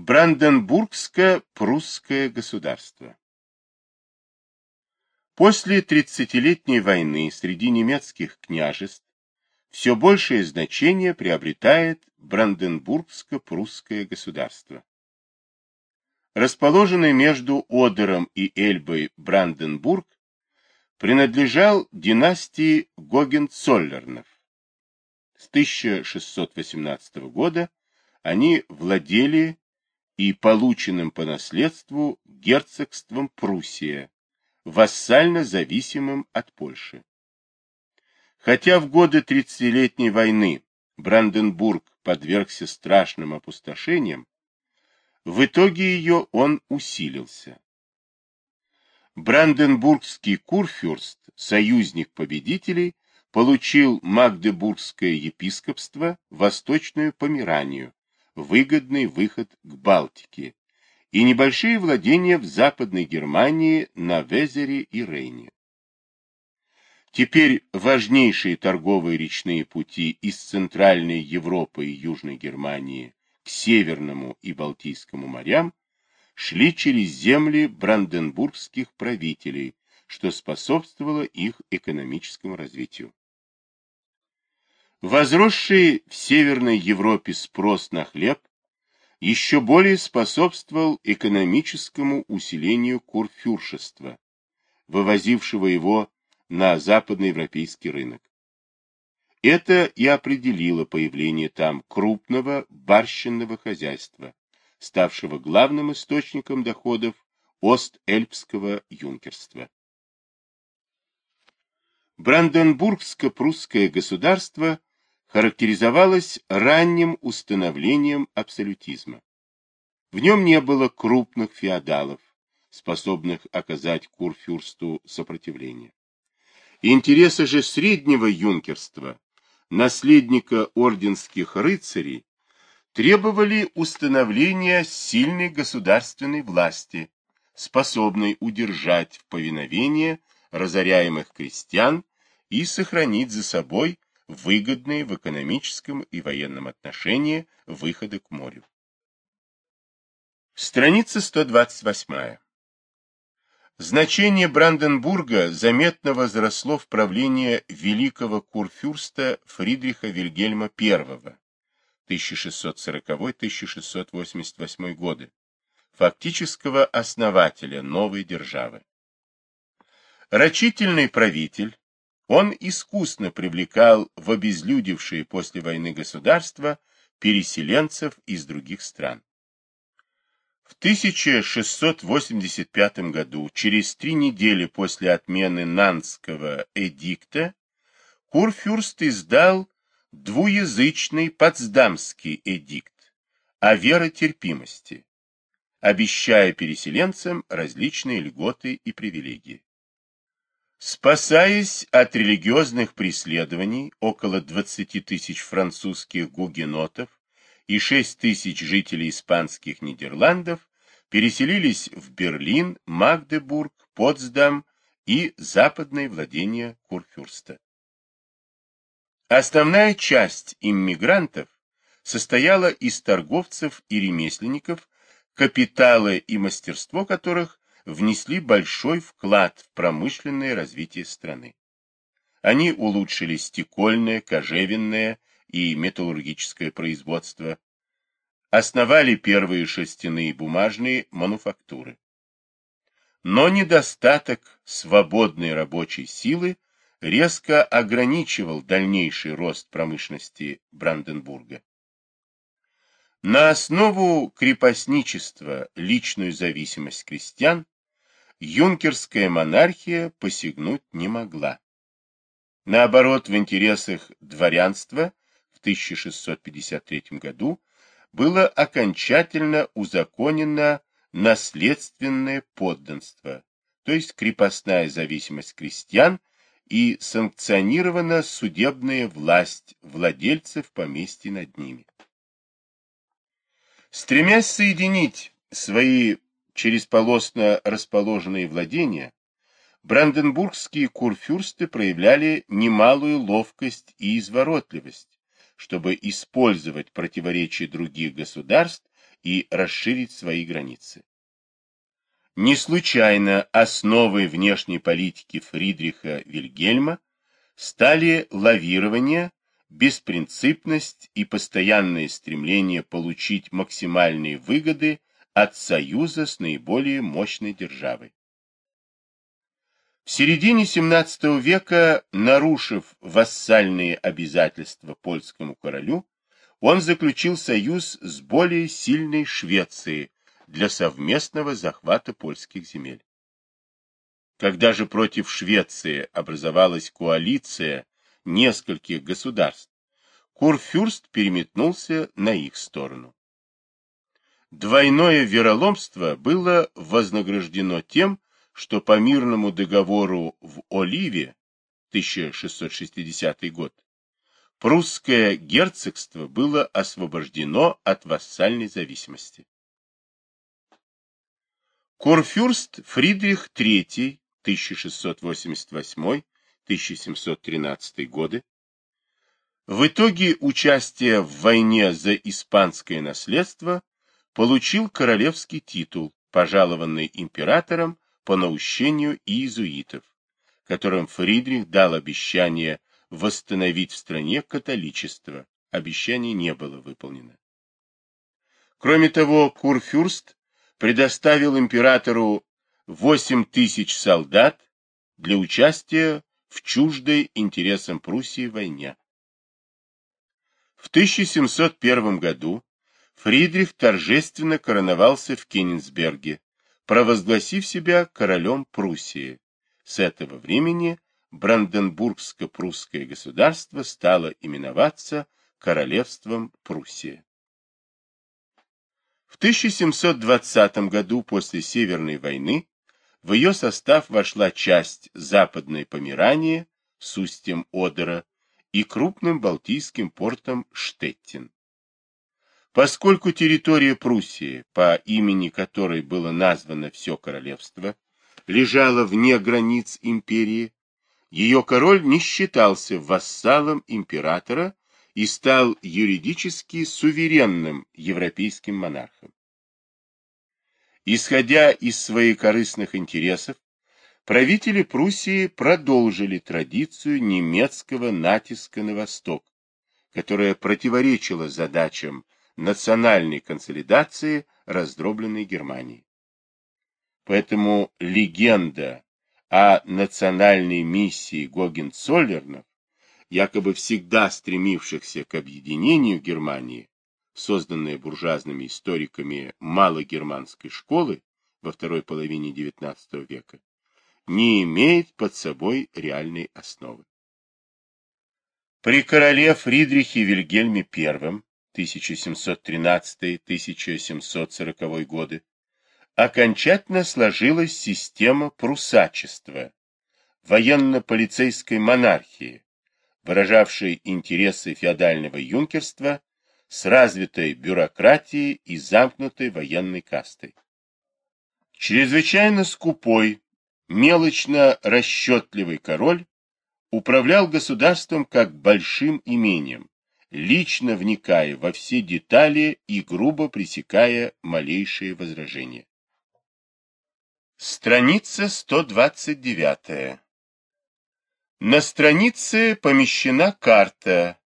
Бранденбургско-прусское государство После тридцатилетней войны среди немецких княжеств все большее значение приобретает Бранденбургско-прусское государство. Расположенный между Одером и Эльбой Бранденбург принадлежал династии Гогенцоллернов. С 1618 года они владели и полученным по наследству герцогством Пруссия, вассально зависимым от Польши. Хотя в годы Тридцатилетней войны Бранденбург подвергся страшным опустошениям, в итоге ее он усилился. Бранденбургский курфюрст, союзник победителей, получил Магдебургское епископство, Восточную Померанию, выгодный выход к Балтике и небольшие владения в Западной Германии на Везере и Рейне. Теперь важнейшие торговые речные пути из Центральной Европы и Южной Германии к Северному и Балтийскому морям шли через земли бранденбургских правителей, что способствовало их экономическому развитию. Возросший в Северной Европе спрос на хлеб еще более способствовал экономическому усилению курфюршества, вывозившего его на западноевропейский рынок. Это и определило появление там крупного барщинного хозяйства, ставшего главным источником доходов Ост-Эльпского юнкерства. Бранденбургско-прусское государство характеризовалось ранним установлением абсолютизма. В нем не было крупных феодалов, способных оказать курфюрсту сопротивление. Интересы же среднего юнкерства, наследника орденских рыцарей, требовали установления сильной государственной власти, способной удержать в повиновение разоряемых крестьян и сохранить за собой выгодные в экономическом и военном отношении выходы к морю. Страница 128. Значение Бранденбурга заметно возросло в правлении великого курфюрста Фридриха Вильгельма I 1640-1688 годы, фактического основателя новой державы. Рачительный правитель, он искусно привлекал в обезлюдевшие после войны государства переселенцев из других стран. В 1685 году, через три недели после отмены Нанского эдикта, Курфюрст издал двуязычный Потсдамский эдикт о веротерпимости, обещая переселенцам различные льготы и привилегии. Спасаясь от религиозных преследований, около 20 тысяч французских гугенотов и 6 тысяч жителей испанских Нидерландов переселились в Берлин, Магдебург, Потсдам и западные владения Курфюрста. Основная часть иммигрантов состояла из торговцев и ремесленников, капиталы и мастерство которых внесли большой вклад в промышленное развитие страны. Они улучшили стекольное, кожевенное и металлургическое производство, основали первые шерстяные бумажные мануфактуры. Но недостаток свободной рабочей силы резко ограничивал дальнейший рост промышленности Бранденбурга. На основу крепостничества, личную зависимость крестьян юнкерская монархия посягнуть не могла. Наоборот, в интересах дворянства в 1653 году было окончательно узаконено наследственное подданство, то есть крепостная зависимость крестьян и санкционирована судебная власть владельцев поместья над ними. Стремясь соединить свои через полосно расположенные владения, бранденбургские курфюрсты проявляли немалую ловкость и изворотливость, чтобы использовать противоречия других государств и расширить свои границы. Не случайно основой внешней политики Фридриха Вильгельма стали лавирование, беспринципность и постоянное стремление получить максимальные выгоды от союза с наиболее мощной державой. В середине XVII века, нарушив вассальные обязательства польскому королю, он заключил союз с более сильной Швецией для совместного захвата польских земель. Когда же против Швеции образовалась коалиция нескольких государств, Курфюрст переметнулся на их сторону. Двойное вероломство было вознаграждено тем, что по мирному договору в Оливе 1660 год прусское герцогство было освобождено от вассальной зависимости. Курфюрст Фридрих III 1688-1713 годы в итоге участия в войне за испанское наследство получил королевский титул, пожалованный императором по наущению иезуитов, которым Фридрих дал обещание восстановить в стране католичество. Обещание не было выполнено. Кроме того, Курфюрст предоставил императору 8 тысяч солдат для участия в чуждой интересам Пруссии войне. В 1701 году Фридрих торжественно короновался в Кенигсберге, провозгласив себя королем Пруссии. С этого времени Бранденбургско-прусское государство стало именоваться Королевством Пруссии. В 1720 году после Северной войны в ее состав вошла часть Западной Померании с устьем Одера и крупным балтийским портом Штеттин. Поскольку территория Пруссии, по имени которой было названо все королевство, лежала вне границ империи, ее король не считался вассалом императора и стал юридически суверенным европейским монархом. Исходя из своих корыстных интересов, правители Пруссии продолжили традицию немецкого натиска на восток, которая противоречила задачам национальной консолидации раздробленной Германии. Поэтому легенда о национальной миссии Гогенцоллернов, якобы всегда стремившихся к объединению Германии, созданная буржуазными историками малогерманской школы во второй половине XIX века, не имеет под собой реальной основы. При короле Фридрихе Вильгельме I 1713-1740 годы, окончательно сложилась система прусачества, военно-полицейской монархии, выражавшей интересы феодального юнкерства с развитой бюрократией и замкнутой военной кастой. Чрезвычайно скупой, мелочно расчетливый король управлял государством как большим имением, лично вникая во все детали и грубо пресекая малейшие возражения. Страница 129. На странице помещена карта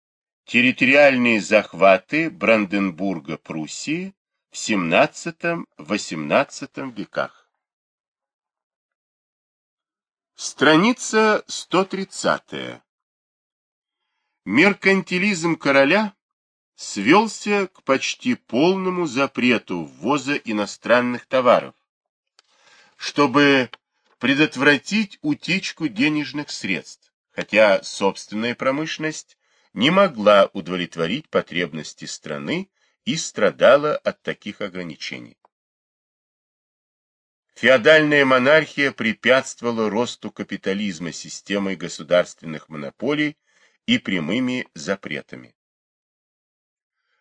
«Территориальные захваты Бранденбурга Пруссии в XVII-XVIII веках». Страница 130. Меркантилизм короля свелся к почти полному запрету ввоза иностранных товаров, чтобы предотвратить утечку денежных средств, хотя собственная промышленность не могла удовлетворить потребности страны и страдала от таких ограничений. Феодальная монархия препятствовала росту капитализма системой государственных монополий и прямыми запретами.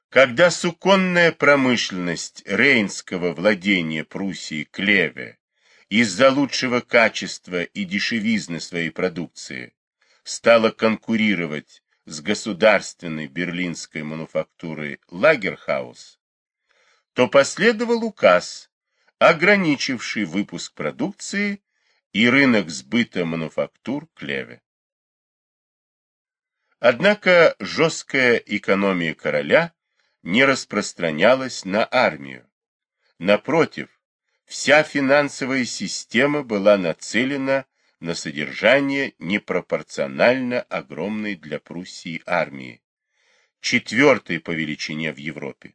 Когда суконная промышленность рейнского владения Пруссии Клеве из-за лучшего качества и дешевизны своей продукции стала конкурировать с государственной берлинской мануфактурой Лагерхаус, то последовал указ, ограничивший выпуск продукции и рынок сбыта мануфактур Клеве. Однако жесткая экономия короля не распространялась на армию. Напротив, вся финансовая система была нацелена на содержание непропорционально огромной для Пруссии армии, четвертой по величине в Европе,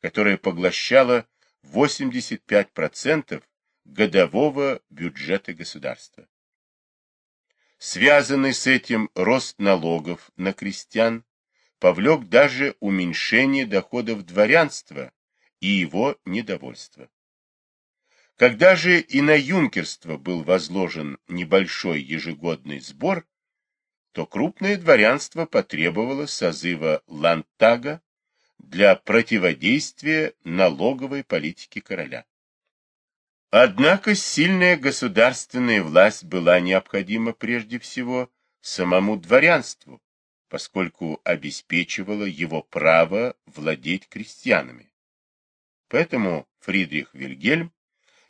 которая поглощала 85% годового бюджета государства. Связанный с этим рост налогов на крестьян повлек даже уменьшение доходов дворянства и его недовольство. Когда же и на юнкерство был возложен небольшой ежегодный сбор, то крупное дворянство потребовало созыва Лантага для противодействия налоговой политике короля. Однако сильная государственная власть была необходима прежде всего самому дворянству, поскольку обеспечивала его право владеть крестьянами. Поэтому Фридрих Вильгельм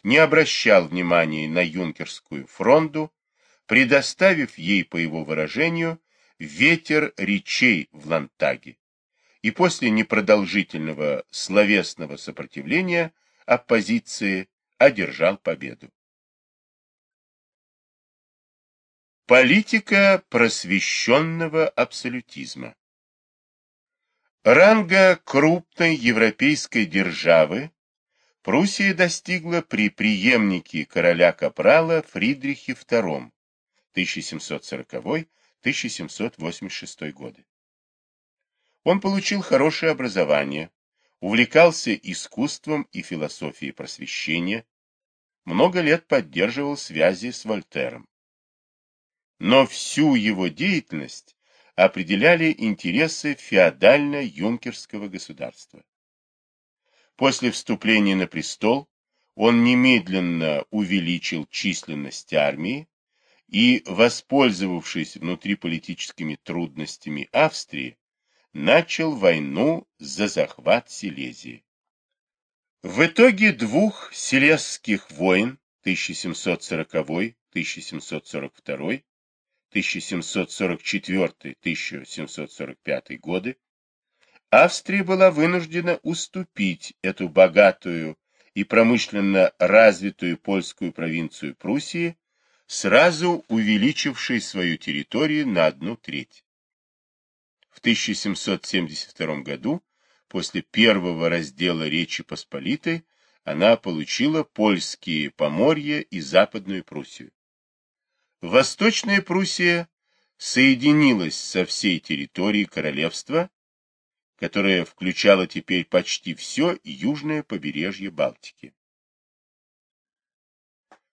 не обращал внимания на юнкерскую фронду, предоставив ей, по его выражению, ветер речей в Лантаге. И после непродолжительного словесного сопротивления оппозиции одержал победу. Политика просвещенного абсолютизма Ранга крупной европейской державы Пруссия достигла при преемнике короля Капрала Фридрихе II 1740-1786 годы. Он получил хорошее образование, увлекался искусством и философией просвещения, много лет поддерживал связи с Вольтером. Но всю его деятельность определяли интересы феодально-юнкерского государства. После вступления на престол он немедленно увеличил численность армии и, воспользовавшись внутриполитическими трудностями Австрии, начал войну за захват Силезии. В итоге двух Силезских войн 1740-1742, 1744-1745 годы Австрия была вынуждена уступить эту богатую и промышленно развитую польскую провинцию Пруссии, сразу увеличившей свою территорию на одну треть. В 1772 году, после первого раздела Речи Посполитой, она получила польские Поморья и Западную Пруссию. Восточная Пруссия соединилась со всей территорией королевства, которая включала теперь почти все южное побережье Балтики.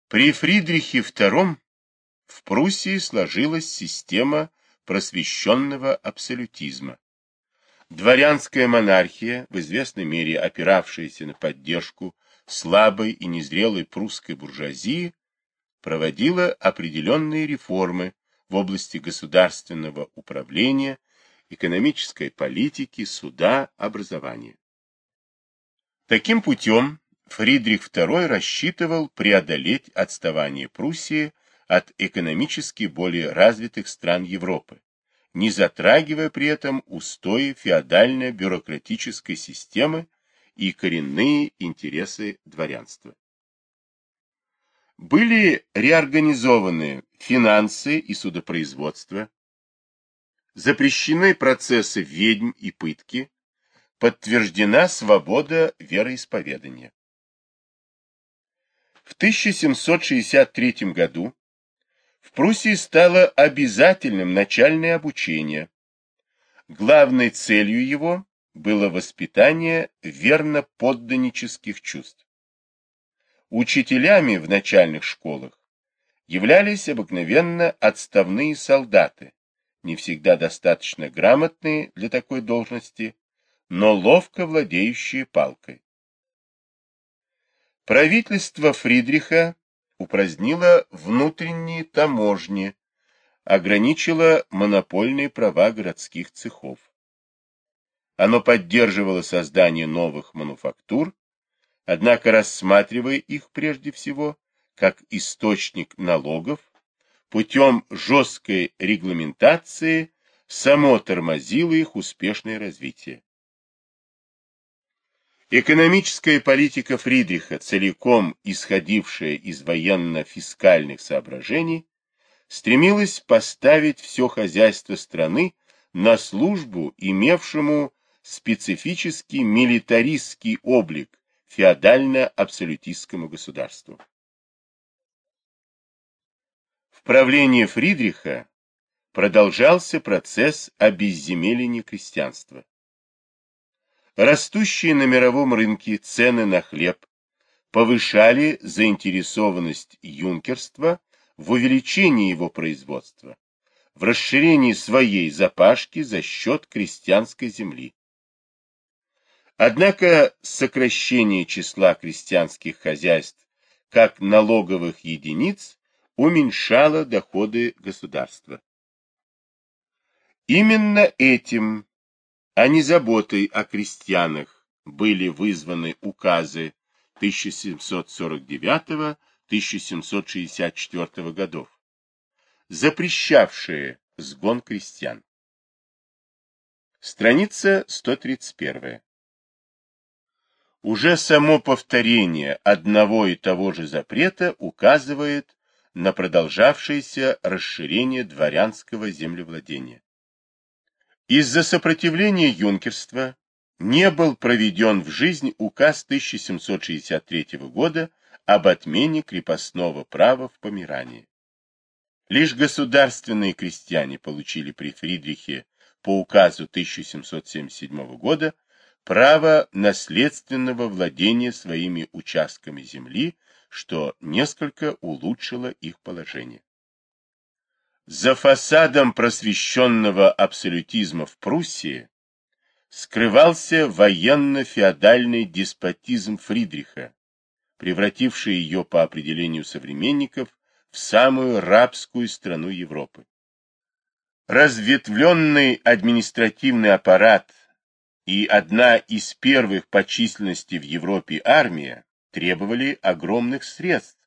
При Фридрихе II в Пруссии сложилась система просвещенного абсолютизма. Дворянская монархия, в известной мере опиравшаяся на поддержку слабой и незрелой прусской буржуазии, проводила определенные реформы в области государственного управления, экономической политики, суда, образования. Таким путем Фридрих II рассчитывал преодолеть отставание Пруссии от экономически более развитых стран Европы, не затрагивая при этом устои феодально-бюрократической системы и коренные интересы дворянства. Были реорганизованы финансы и судопроизводство, запрещены процессы ведьм и пытки, подтверждена свобода вероисповедания. В 1763 году в Пруссии стало обязательным начальное обучение. Главной целью его было воспитание верно-подданнических чувств. Учителями в начальных школах являлись обыкновенно отставные солдаты, не всегда достаточно грамотные для такой должности, но ловко владеющие палкой. Правительство Фридриха упразднила внутренние таможни, ограничила монопольные права городских цехов. Оно поддерживало создание новых мануфактур однако рассматривая их прежде всего как источник налогов, путем жесткой регламентации само тормозило их успешное развитие. Экономическая политика Фридриха, целиком исходившая из военно-фискальных соображений, стремилась поставить все хозяйство страны на службу имевшему специфический милитаристский облик феодально-абсолютистскому государству. В правлении Фридриха продолжался процесс обезземеления крестьянства. Растущие на мировом рынке цены на хлеб повышали заинтересованность юнкерства в увеличении его производства, в расширении своей запашки за счет крестьянской земли. Однако сокращение числа крестьянских хозяйств как налоговых единиц уменьшало доходы государства. Именно этим а не заботой о крестьянах были вызваны указы 1749-1764 годов, запрещавшие сгон крестьян. Страница 131. Уже само повторение одного и того же запрета указывает на продолжавшееся расширение дворянского землевладения. Из-за сопротивления юнкерства не был проведен в жизнь указ 1763 года об отмене крепостного права в Померании. Лишь государственные крестьяне получили при Фридрихе по указу 1777 года право наследственного владения своими участками земли, что несколько улучшило их положение. За фасадом просвещенного абсолютизма в Пруссии скрывался военно-феодальный деспотизм Фридриха, превративший ее по определению современников в самую рабскую страну Европы. Разветвленный административный аппарат и одна из первых по численности в Европе армия требовали огромных средств,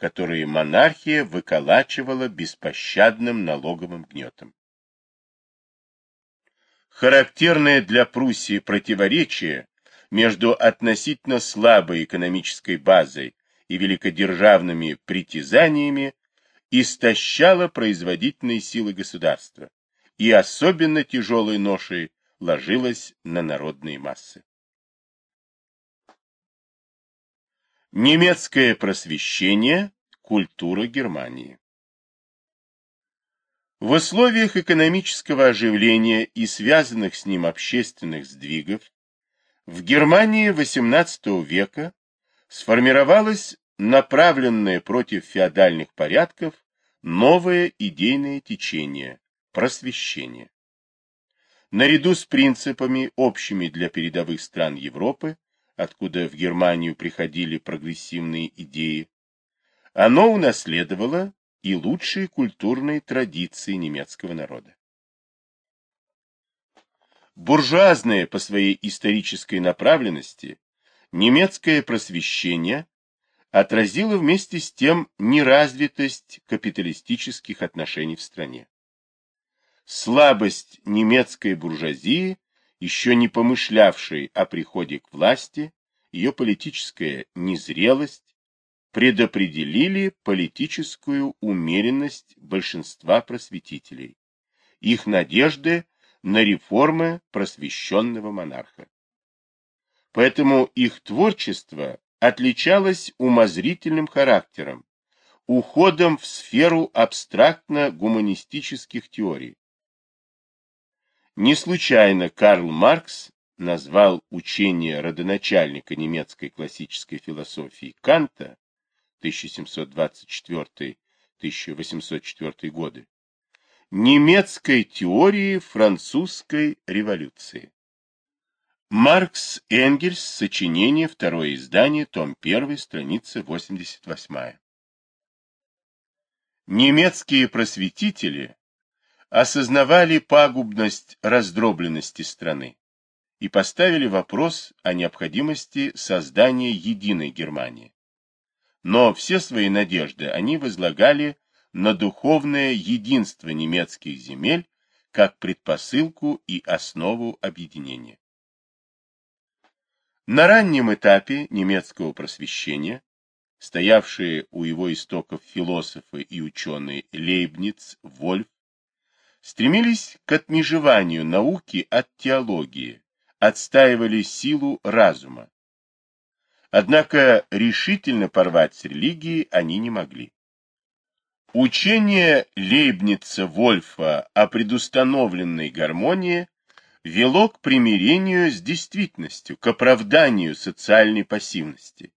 которые монархия выколачивала беспощадным налоговым гнетом. Характерное для Пруссии противоречие между относительно слабой экономической базой и великодержавными притязаниями истощало производительные силы государства, и особенно тяжелой ношей ложилось на народные массы. Немецкое просвещение, культура Германии. В условиях экономического оживления и связанных с ним общественных сдвигов в Германии XVIII века сформировалось направленное против феодальных порядков новое идейное течение – просвещение. Наряду с принципами, общими для передовых стран Европы, откуда в Германию приходили прогрессивные идеи, оно унаследовало и лучшие культурные традиции немецкого народа. Буржуазное по своей исторической направленности немецкое просвещение отразило вместе с тем неразвитость капиталистических отношений в стране. Слабость немецкой буржуазии еще не помышлявшей о приходе к власти, ее политическая незрелость, предопределили политическую умеренность большинства просветителей, их надежды на реформы просвещенного монарха. Поэтому их творчество отличалось умозрительным характером, уходом в сферу абстрактно-гуманистических теорий, не случайно Карл Маркс назвал учение родоначальника немецкой классической философии Канта 1724-1804 годы немецкой теорией французской революции. Маркс Энгельс, сочинение, второе издание, том 1, страница 88. Немецкие просветители осознавали пагубность раздробленности страны и поставили вопрос о необходимости создания единой Германии. Но все свои надежды они возлагали на духовное единство немецких земель как предпосылку и основу объединения. На раннем этапе немецкого просвещения, стоявшие у его истоков философы и ученые Лейбниц, Вольф, стремились к отмежеванию науки от теологии, отстаивали силу разума. Однако решительно порвать с религией они не могли. Учение Лейбница-Вольфа о предустановленной гармонии вело к примирению с действительностью, к оправданию социальной пассивности.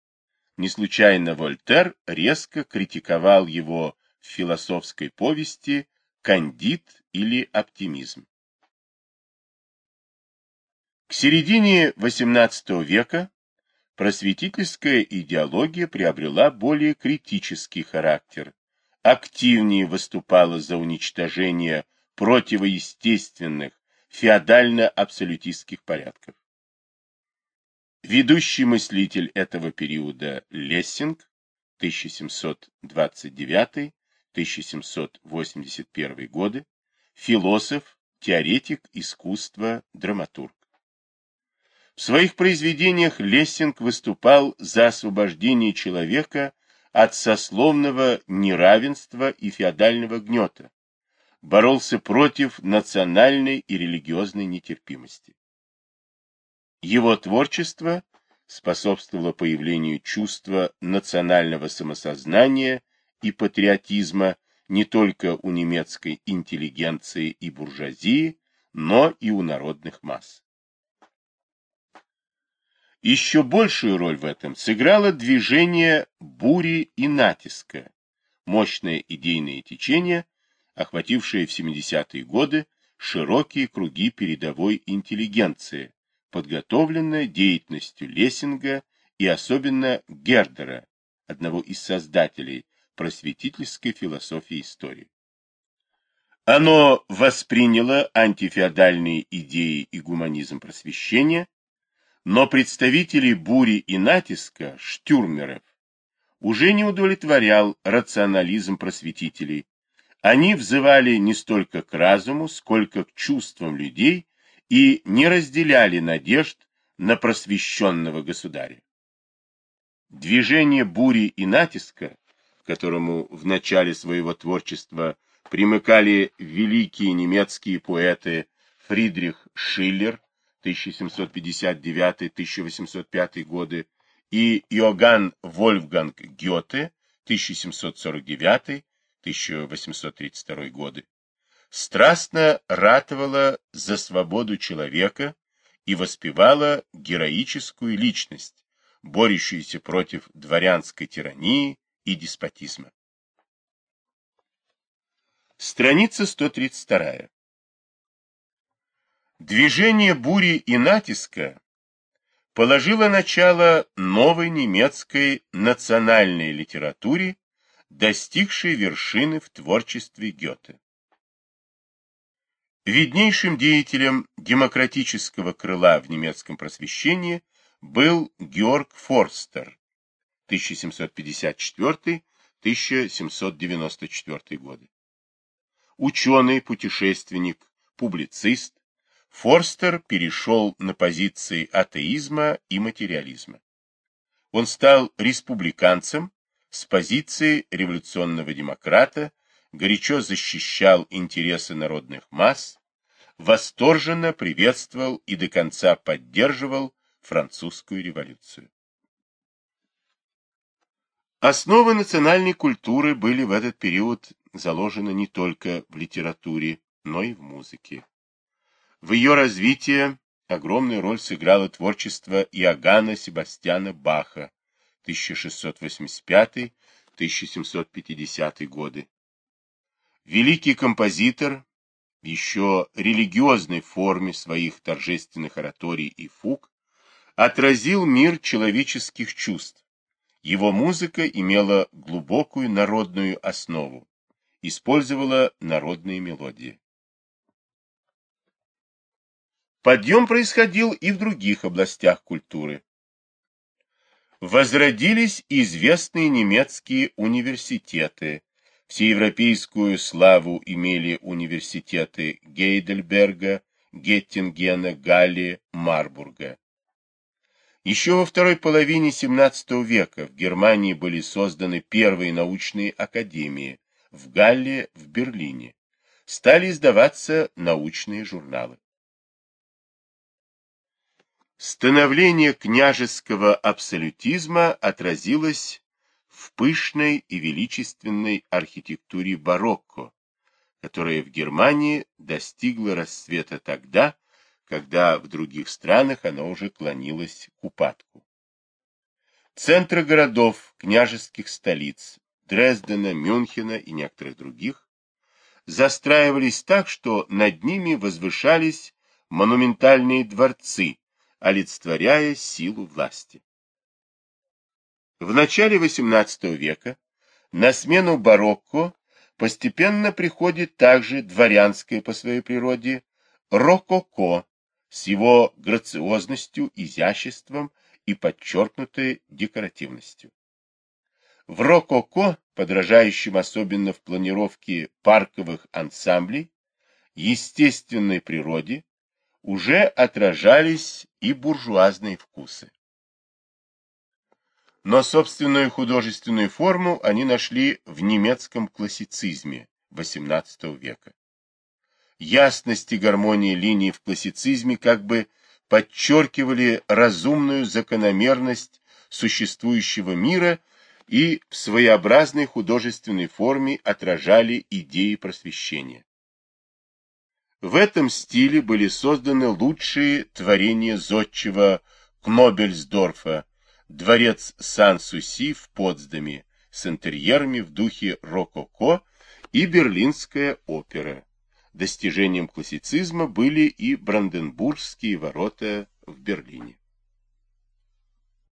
Не случайно Вольтер резко критиковал его в философской повести «Кандид» или «Оптимизм». К середине XVIII века просветительская идеология приобрела более критический характер, активнее выступала за уничтожение противоестественных феодально-абсолютистских порядков. Ведущий мыслитель этого периода Лессинг 1729-1781 годы, философ, теоретик искусства, драматург. В своих произведениях Лессинг выступал за освобождение человека от сословного неравенства и феодального гнета, боролся против национальной и религиозной нетерпимости. Его творчество способствовало появлению чувства национального самосознания и патриотизма не только у немецкой интеллигенции и буржуазии, но и у народных масс. Еще большую роль в этом сыграло движение бури и натиска, мощное идейное течение, охватившее в 70-е годы широкие круги передовой интеллигенции, подготовленное деятельностью Лессинга и особенно Гердера, одного из создателей просветительской философии истории. Оно восприняло антифеодальные идеи и гуманизм просвещения, но представителей бури и натиска, штюрмеров, уже не удовлетворял рационализм просветителей. Они взывали не столько к разуму, сколько к чувствам людей и не разделяли надежд на просвещенного государя. Движение бури и натиска, к которому в начале своего творчества примыкали великие немецкие поэты Фридрих Шиллер 1759-1805 годы и Иоганн Вольфганг Гёте 1749-1832 годы, страстно ратовала за свободу человека и воспевала героическую личность, борющуюся против дворянской тирании и деспотизма. Страница 132. Движение бури и натиска положило начало новой немецкой национальной литературе, достигшей вершины в творчестве Гёте. Виднейшим деятелем демократического крыла в немецком просвещении был Георг Форстер 1754-1794 годы. Ученый, путешественник, публицист, Форстер перешел на позиции атеизма и материализма. Он стал республиканцем с позиции революционного демократа, горячо защищал интересы народных масс, восторженно приветствовал и до конца поддерживал французскую революцию. Основы национальной культуры были в этот период заложены не только в литературе, но и в музыке. В ее развитии огромную роль сыграло творчество Иоганна Себастьяна Баха 1685-1750 годы. Великий композитор в еще религиозной форме своих торжественных ораторий и фуг отразил мир человеческих чувств. Его музыка имела глубокую народную основу, использовала народные мелодии. Подъем происходил и в других областях культуры. Возродились известные немецкие университеты. Всеевропейскую славу имели университеты Гейдельберга, Геттингена, Галли, Марбурга. Еще во второй половине XVII века в Германии были созданы первые научные академии в Галле, в Берлине. Стали издаваться научные журналы. Становление княжеского абсолютизма отразилось в пышной и величественной архитектуре барокко, которая в Германии достигла расцвета тогда, когда в других странах она уже клонилась к упадку. Центры городов, княжеских столиц, Дрездена, Мюнхена и некоторых других, застраивались так, что над ними возвышались монументальные дворцы, олицетворяя силу власти. В начале XVIII века на смену барокко постепенно приходит также дворянское по своей природе рококо с его грациозностью, изяществом и подчеркнутой декоративностью. В рококо, подражающем особенно в планировке парковых ансамблей, естественной природе, уже отражались и буржуазные вкусы. Но собственную художественную форму они нашли в немецком классицизме XVIII века. Ясность и гармония линий в классицизме как бы подчеркивали разумную закономерность существующего мира и в своеобразной художественной форме отражали идеи просвещения. В этом стиле были созданы лучшие творения зодчего Кнобельсдорфа, дворец Сан-Суси в Потсдаме с интерьерами в духе рококо и Берлинская опера. Достижением классицизма были и Бранденбургские ворота в Берлине.